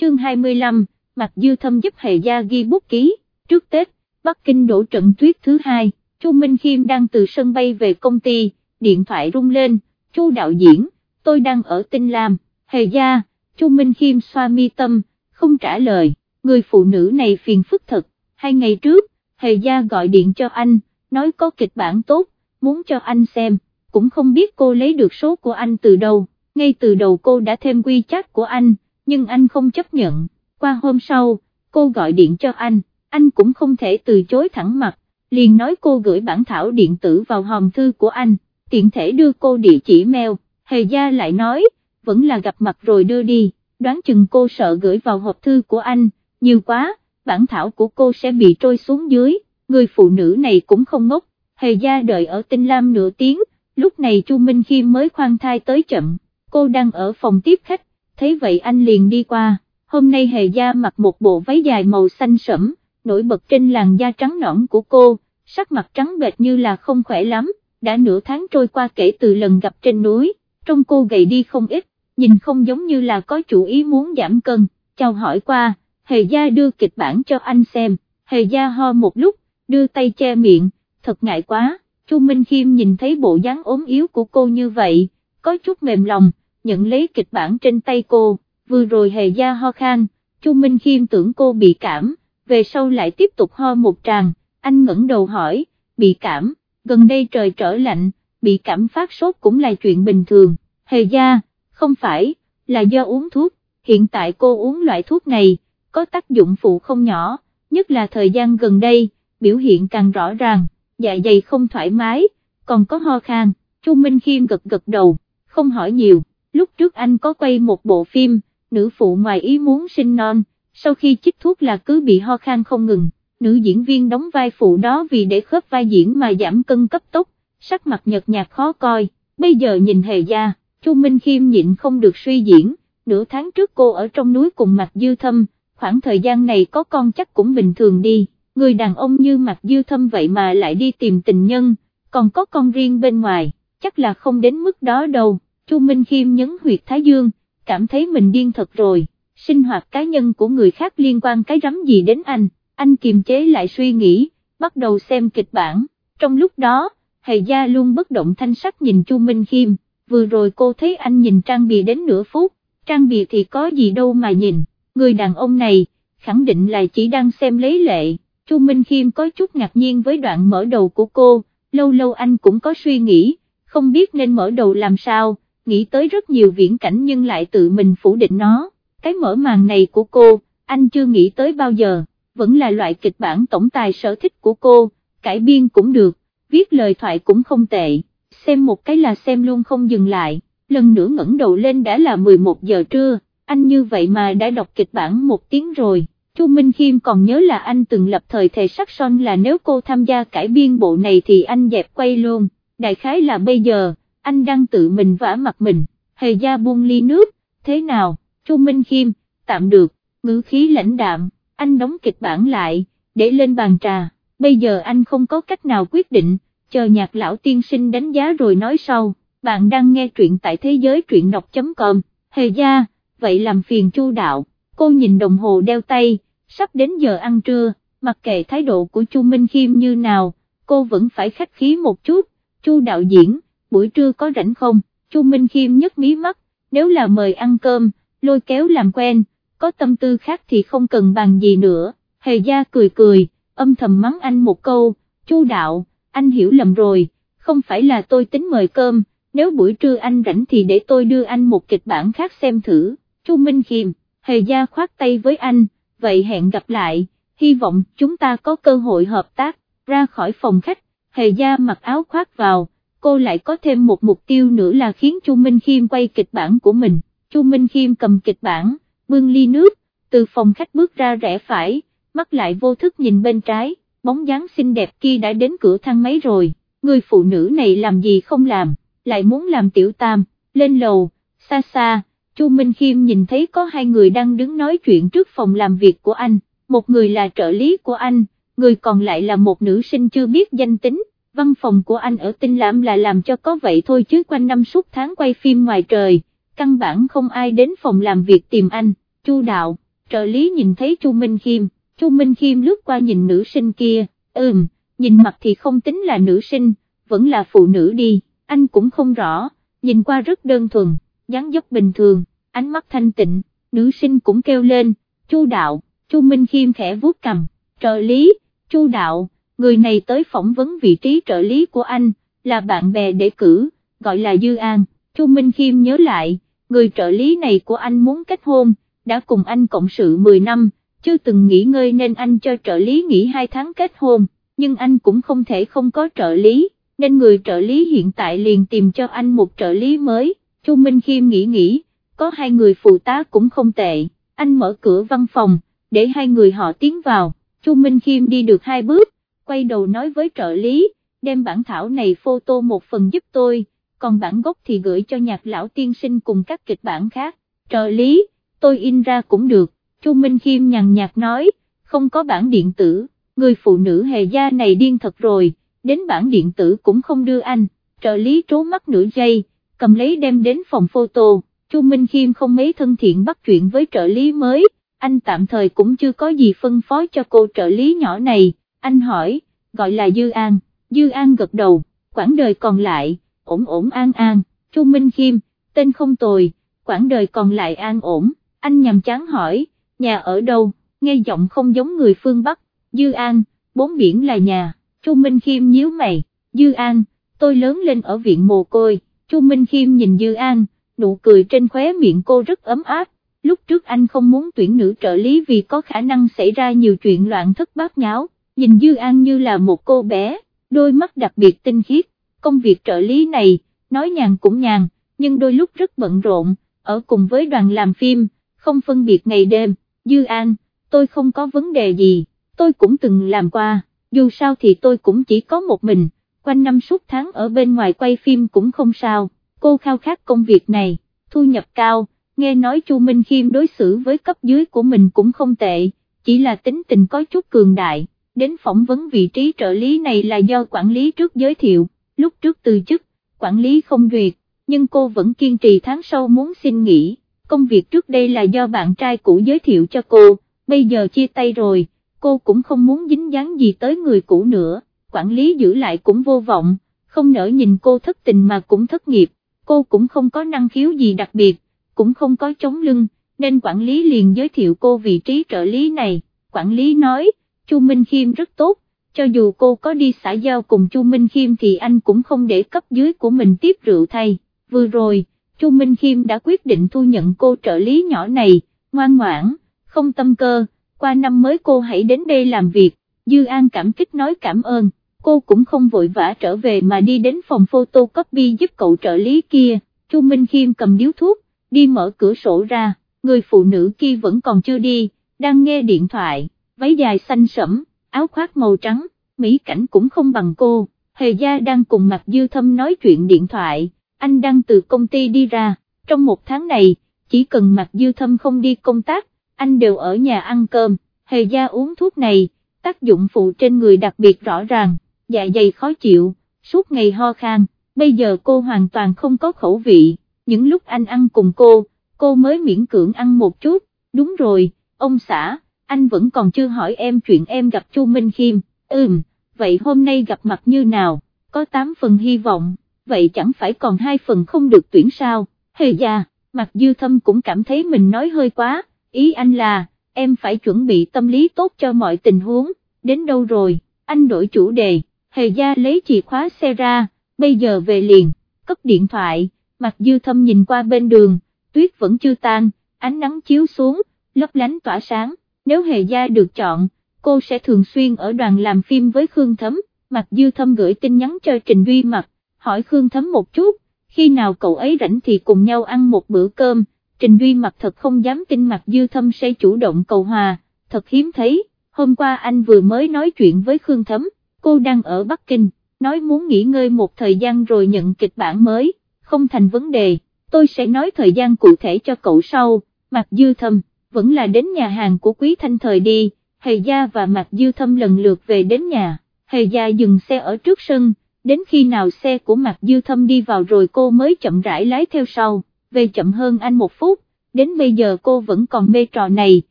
chương 25, Mạc Dư Thâm giúp Hề Gia ghi bút ký, trước Tết, Bắc Kinh đổ trận tuyết thứ hai, Chu Minh Khiêm đang từ sân bay về công ty, điện thoại rung lên, Chu đạo diễn, tôi đang ở Tinh Lam, Hề Gia, Chu Minh Khiêm xoa mi tâm, không trả lời, người phụ nữ này phiền phức thật, hai ngày trước, Hề Gia gọi điện cho anh, nói có kịch bản tốt, muốn cho anh xem, cũng không biết cô lấy được số của anh từ đâu, ngay từ đầu cô đã thêm quy chắc của anh, nhưng anh không chấp nhận, qua hôm sau, cô gọi điện cho anh, anh cũng không thể từ chối thẳng mặt, liền nói cô gửi bản thảo điện tử vào hòm thư của anh, tiện thể đưa cô địa chỉ mail, Hề Gia lại nói, vẫn là gặp mặt rồi đưa đi, đoán chừng cô sợ gửi vào hộp thư của anh, nhiều quá, bản thảo của cô sẽ bị trôi xuống dưới, người phụ nữ này cũng không ngốc, Hề Gia đợi ở Tinh Lam nửa tiếng, lúc này Chu Minh Khiêm mới khoan thai tới chậm, cô đang ở phòng tiếp khách, thấy vậy anh liền đi qua, hôm nay Hề Gia mặc một bộ váy dài màu xanh sẫm, nổi bật trên làn da trắng nõn của cô, sắc mặt trắng bệch như là không khỏe lắm, đã nửa tháng trôi qua kể từ lần gặp trên núi, trông cô gầy đi không ít, nhìn không giống như là có chủ ý muốn giảm cân, chào hỏi qua, Hề Gia đưa kịch bản cho anh xem, Hề Gia ho một lúc, đưa tay che miệng, thật ngại quá, Chu Minh Khiêm nhìn thấy bộ dáng ốm yếu của cô như vậy, có chút mềm lòng, nhận lấy kịch bản trên tay cô, vừa rồi Hề Gia ho khan, Chu Minh Khiêm tưởng cô bị cảm, về sau lại tiếp tục ho một tràng, anh ngẩng đầu hỏi, bị cảm, gần đây trời trở lạnh, bị cảm phát sốt cũng là chuyện bình thường, Hề Gia, không phải, là do uống thuốc, hiện tại cô uống loại thuốc này, có tác dụng phụ không nhỏ, nhất là thời gian gần đây, biểu hiện càng rõ ràng, dạ dày không thoải mái, còn có ho khan, Chu Minh Khiêm gật gật đầu, không hỏi nhiều, lúc trước anh có quay một bộ phim, nữ phụ ngoài ý muốn sinh non, sau khi chích thuốc là cứ bị ho khan không ngừng, nữ diễn viên đóng vai phụ đó vì để khớp vai diễn mà giảm cân cấp tốc, sắc mặt nhợt nhạt khó coi, bây giờ nhìn hề gia, Chu Minh Khiêm nhịn không được suy diễn, nửa tháng trước cô ở trong núi cùng Mạc Dư Thâm, khoảng thời gian này có con chắc cũng bình thường đi, người đàn ông như Mạc Dư Thâm vậy mà lại đi tìm tình nhân, còn có con riêng bên ngoài, chắc là không đến mức đó đâu, Chu Minh Khiêm nhấn huyệt Thái Dương, cảm thấy mình điên thật rồi, sinh hoạt cá nhân của người khác liên quan cái rắm gì đến anh, anh kiềm chế lại suy nghĩ, bắt đầu xem kịch bản, trong lúc đó, Hề Gia luôn bất động thanh sắc nhìn Chu Minh Khiêm, vừa rồi cô thấy anh nhìn Trang Bì đến nửa phút, Trang Bì thì có gì đâu mà nhìn, người đàn ông này, khẳng định là chỉ đang xem lấy lệ, Chu Minh Khiêm có chút ngạc nhiên với đoạn mở đầu của cô, lâu lâu anh cũng có suy nghĩ, không biết nên mở đầu làm sao, nghĩ tới rất nhiều viễn cảnh nhưng lại tự mình phủ định nó, cái mở màn này của cô, anh chưa nghĩ tới bao giờ, vẫn là loại kịch bản tổng tài sở thích của cô, cải biên cũng được, viết lời thoại cũng không tệ, xem một cái là xem luôn không dừng lại, lần nữa ngẩng đầu lên đã là 11 giờ trưa, anh như vậy mà đã đọc kịch bản một tiếng rồi. Chu Minh Khiêm còn nhớ là anh từng lập thời thề sắc son là nếu cô tham gia cải biên bộ này thì anh dẹp quay luôn, đại khái là bây giờ, anh đang tự mình vả mặt mình, hề gia buông ly nước, thế nào, Chu Minh Khiêm, tạm được, ngữ khí lãnh đạm, anh đóng kịch bản lại, để lên bàn trà, bây giờ anh không có cách nào quyết định, chờ nhạc lão tiên sinh đánh giá rồi nói sau, bạn đang nghe truyện tại thế giới truyện đọc.com, hề gia, vậy làm phiền chu đạo, cô nhìn đồng hồ đeo tay, sắp đến giờ ăn trưa, mặc kệ thái độ của Chu Minh Khiêm như nào, cô vẫn phải khách khí một chút, Chu đạo diễn, buổi trưa có rảnh không, Chu Minh Khiêm nhấc mí mắt, nếu là mời ăn cơm, lôi kéo làm quen, có tâm tư khác thì không cần bàn gì nữa, hề gia cười cười, âm thầm mắng anh một câu, Chu đạo, anh hiểu lầm rồi, không phải là tôi tính mời cơm, nếu buổi trưa anh rảnh thì để tôi đưa anh một kịch bản khác xem thử, Chu Minh Khiêm, hề gia khoát tay với anh, vậy hẹn gặp lại, hy vọng chúng ta có cơ hội hợp tác, ra khỏi phòng khách, hề gia mặc áo khoác vào, cô lại có thêm một mục tiêu nữa là khiến Chu Minh Khiêm quay kịch bản của mình, Chu Minh Khiêm cầm kịch bản, bưng ly nước, từ phòng khách bước ra rẽ phải, mắt lại vô thức nhìn bên trái, bóng dáng xinh đẹp kia đã đến cửa thang máy rồi, người phụ nữ này làm gì không làm, lại muốn làm tiểu tam, lên lầu, xa xa, Chu Minh Khiêm nhìn thấy có hai người đang đứng nói chuyện trước phòng làm việc của anh, một người là trợ lý của anh, người còn lại là một nữ sinh chưa biết danh tính, văn phòng của anh ở Tinh Lãm là làm cho có vậy thôi chứ quanh năm suốt tháng quay phim ngoài trời, căn bản không ai đến phòng làm việc tìm anh, Chu Đạo, trợ lý nhìn thấy Chu Minh Khiêm, Chu Minh Khiêm lướt qua nhìn nữ sinh kia, ừm, nhìn mặt thì không tính là nữ sinh, vẫn là phụ nữ đi, anh cũng không rõ, nhìn qua rất đơn thuần, dáng dấp bình thường, ánh mắt thanh tịnh, nữ sinh cũng kêu lên, Chu đạo, Chu Minh Khiêm khẽ vuốt cầm, trợ lý, Chu đạo, người này tới phỏng vấn vị trí trợ lý của anh, là bạn bè để cử, gọi là Dư An, Chu Minh Khiêm nhớ lại, người trợ lý này của anh muốn kết hôn, đã cùng anh cộng sự 10 năm, chưa từng nghỉ ngơi nên anh cho trợ lý nghỉ 2 tháng kết hôn, nhưng anh cũng không thể không có trợ lý, nên người trợ lý hiện tại liền tìm cho anh một trợ lý mới, Chu Minh Khiêm nghĩ nghĩ, có hai người phụ tá cũng không tệ, anh mở cửa văn phòng, để hai người họ tiến vào, Chu Minh Khiêm đi được hai bước, quay đầu nói với trợ lý, đem bản thảo này photo một phần giúp tôi, còn bản gốc thì gửi cho nhạc lão tiên sinh cùng các kịch bản khác, trợ lý, tôi in ra cũng được, Chu Minh Khiêm nhàn nhạt nói, không có bản điện tử, người phụ nữ hề gia này điên thật rồi, đến bản điện tử cũng không đưa anh, trợ lý trố mắt nửa giây, cầm lấy đem đến phòng photo, Chu Minh Khiêm không mấy thân thiện bắt chuyện với trợ lý mới, anh tạm thời cũng chưa có gì phân phó cho cô trợ lý nhỏ này, anh hỏi, gọi là Dư An, Dư An gật đầu, quãng đời còn lại, ổn ổn an an, Chu Minh Khiêm, tên không tồi, quãng đời còn lại an ổn, anh nhằm chán hỏi, nhà ở đâu, nghe giọng không giống người phương Bắc, Dư An, bốn biển là nhà, Chu Minh Khiêm nhíu mày, Dư An, tôi lớn lên ở viện mồ côi, Chu Minh Khiêm nhìn Dư An, nụ cười trên khóe miệng cô rất ấm áp, lúc trước anh không muốn tuyển nữ trợ lý vì có khả năng xảy ra nhiều chuyện loạn thất bát nháo, nhìn Dư An như là một cô bé, đôi mắt đặc biệt tinh khiết, công việc trợ lý này, nói nhàn cũng nhàn, nhưng đôi lúc rất bận rộn, ở cùng với đoàn làm phim, không phân biệt ngày đêm, Dư An, tôi không có vấn đề gì, tôi cũng từng làm qua, dù sao thì tôi cũng chỉ có một mình, quanh năm suốt tháng ở bên ngoài quay phim cũng không sao, cô khao khát công việc này, thu nhập cao, nghe nói Chu Minh Khiêm đối xử với cấp dưới của mình cũng không tệ, chỉ là tính tình có chút cường đại, đến phỏng vấn vị trí trợ lý này là do quản lý trước giới thiệu, lúc trước từ chức, quản lý không duyệt, nhưng cô vẫn kiên trì tháng sau muốn xin nghỉ, công việc trước đây là do bạn trai cũ giới thiệu cho cô, bây giờ chia tay rồi, cô cũng không muốn dính dáng gì tới người cũ nữa, quản lý giữ lại cũng vô vọng, không nỡ nhìn cô thất tình mà cũng thất nghiệp, cô cũng không có năng khiếu gì đặc biệt, cũng không có chống lưng, nên quản lý liền giới thiệu cô vị trí trợ lý này, quản lý nói, Chu Minh Khiêm rất tốt, cho dù cô có đi xã giao cùng Chu Minh Khiêm thì anh cũng không để cấp dưới của mình tiếp rượu thay, vừa rồi, Chu Minh Khiêm đã quyết định thu nhận cô trợ lý nhỏ này, ngoan ngoãn, không tâm cơ, qua năm mới cô hãy đến đây làm việc, Dư An cảm kích nói cảm ơn, cô cũng không vội vã trở về mà đi đến phòng photocopy giúp cậu trợ lý kia, Chu Minh Khiêm cầm điếu thuốc, đi mở cửa sổ ra, người phụ nữ kia vẫn còn chưa đi, đang nghe điện thoại, váy dài xanh sẫm, áo khoác màu trắng, mỹ cảnh cũng không bằng cô, Hề Gia đang cùng Mạc Dư Thâm nói chuyện điện thoại, anh đang từ công ty đi ra, trong một tháng này, chỉ cần Mạc Dư Thâm không đi công tác, anh đều ở nhà ăn cơm, Hề Gia uống thuốc này, tác dụng phụ trên người đặc biệt rõ ràng, dạ dày khó chịu, suốt ngày ho khan, bây giờ cô hoàn toàn không có khẩu vị. Những lúc anh ăn cùng cô, cô mới miễn cưỡng ăn một chút, đúng rồi, ông xã, anh vẫn còn chưa hỏi em chuyện em gặp Chu Minh Khiêm, ừm, vậy hôm nay gặp mặt như nào, có 8 phần hy vọng, vậy chẳng phải còn hai phần không được tuyển sao, hề già, mặt dư thâm cũng cảm thấy mình nói hơi quá, ý anh là, em phải chuẩn bị tâm lý tốt cho mọi tình huống, đến đâu rồi, anh đổi chủ đề, hề gia lấy chìa khóa xe ra, bây giờ về liền, cất điện thoại. Mặt dư thâm nhìn qua bên đường, tuyết vẫn chưa tan, ánh nắng chiếu xuống, lấp lánh tỏa sáng, nếu hề gia được chọn, cô sẽ thường xuyên ở đoàn làm phim với Khương Thấm, Mạc dư thâm gửi tin nhắn cho Trình Duy Mặc hỏi Khương Thấm một chút, khi nào cậu ấy rảnh thì cùng nhau ăn một bữa cơm, Trình Duy Mặc thật không dám tin Mạc dư thâm sẽ chủ động cầu hòa, thật hiếm thấy, hôm qua anh vừa mới nói chuyện với Khương Thấm, cô đang ở Bắc Kinh, nói muốn nghỉ ngơi một thời gian rồi nhận kịch bản mới không thành vấn đề, tôi sẽ nói thời gian cụ thể cho cậu sau, Mạc Dư Thâm, vẫn là đến nhà hàng của Quý Thanh Thời đi, Hề Gia và Mạc Dư Thâm lần lượt về đến nhà, Hề Gia dừng xe ở trước sân, đến khi nào xe của Mạc Dư Thâm đi vào rồi cô mới chậm rãi lái theo sau, về chậm hơn anh một phút, đến bây giờ cô vẫn còn mê trò này,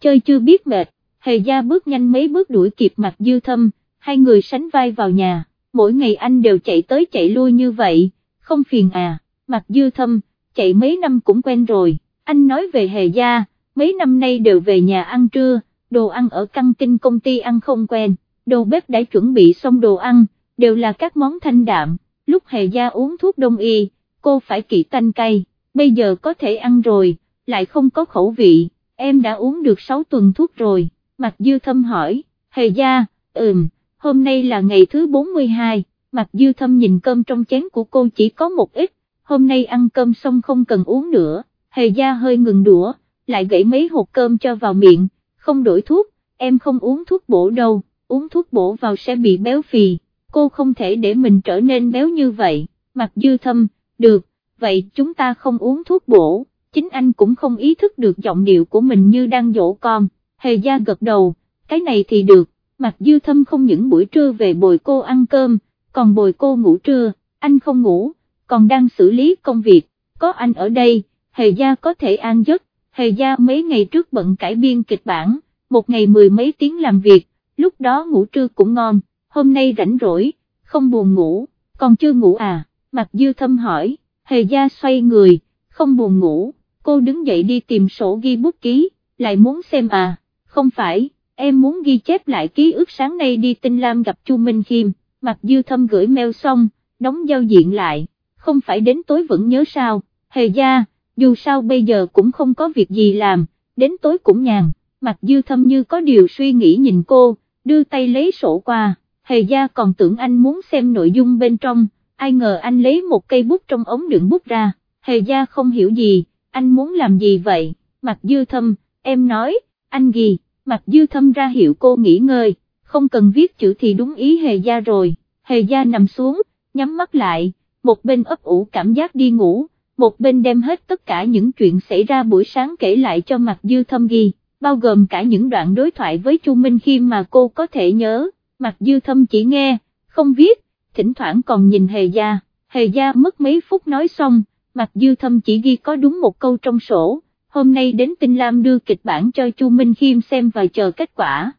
chơi chưa biết mệt, hề gia bước nhanh mấy bước đuổi kịp Mạc dư thâm, hai người sánh vai vào nhà, mỗi ngày anh đều chạy tới chạy lui như vậy, không phiền à, Mạc dư thâm, chạy mấy năm cũng quen rồi, anh nói về hề gia, mấy năm nay đều về nhà ăn trưa, đồ ăn ở căng tin công ty ăn không quen, đồ bếp đã chuẩn bị xong đồ ăn, đều là các món thanh đạm, lúc hề gia uống thuốc đông y, cô phải kỵ tanh cay, bây giờ có thể ăn rồi, lại không có khẩu vị, em đã uống được 6 tuần thuốc rồi, Mạc Dư Thâm hỏi, hề gia, ừm, hôm nay là ngày thứ 42, Mạc Dư Thâm nhìn cơm trong chén của cô chỉ có một ít, hôm nay ăn cơm xong không cần uống nữa, hề gia hơi ngừng đũa, lại gãy mấy hộp cơm cho vào miệng, không đổi thuốc, em không uống thuốc bổ đâu, uống thuốc bổ vào sẽ bị béo phì, cô không thể để mình trở nên béo như vậy, mặt Dư Thâm, được, vậy chúng ta không uống thuốc bổ, chính anh cũng không ý thức được giọng điệu của mình như đang dỗ con, hề gia gật đầu, cái này thì được, mặt Dư Thâm không những buổi trưa về bồi cô ăn cơm, còn bồi cô ngủ trưa, anh không ngủ, còn đang xử lý công việc, có anh ở đây, hề gia có thể an giấc, hề gia mấy ngày trước bận cải biên kịch bản, một ngày mười mấy tiếng làm việc, lúc đó ngủ trưa cũng ngon, hôm nay rảnh rỗi, không buồn ngủ, còn chưa ngủ à, Mạc Dư Thâm hỏi, hề gia xoay người, không buồn ngủ, cô đứng dậy đi tìm sổ ghi bút ký, lại muốn xem à, không phải, em muốn ghi chép lại ký ức sáng nay đi Tinh Lam gặp Chu Minh Khiêm, Mạc Dư Thâm gửi mail xong, đóng giao diện lại, không phải đến tối vẫn nhớ sao, hề gia, dù sao bây giờ cũng không có việc gì làm, đến tối cũng nhàn, mặt Dư Thâm như có điều suy nghĩ nhìn cô, đưa tay lấy sổ qua, hề gia còn tưởng anh muốn xem nội dung bên trong, ai ngờ anh lấy một cây bút trong ống đựng bút ra, hề gia không hiểu gì, anh muốn làm gì vậy, mặt Dư Thâm, em nói, anh ghi, mặt Dư Thâm ra hiệu cô nghỉ ngơi, không cần viết chữ thì đúng ý hề gia rồi, hề gia nằm xuống, nhắm mắt lại, một bên ấp ủ cảm giác đi ngủ, một bên đem hết tất cả những chuyện xảy ra buổi sáng kể lại cho Mạc Dư Thâm ghi, bao gồm cả những đoạn đối thoại với Chu Minh Khiêm mà cô có thể nhớ, Mạc Dư Thâm chỉ nghe, không viết, thỉnh thoảng còn nhìn hề gia, hề gia mất mấy phút nói xong, Mạc Dư Thâm chỉ ghi có đúng một câu trong sổ, hôm nay đến Tinh Lam đưa kịch bản cho Chu Minh Khiêm xem và chờ kết quả.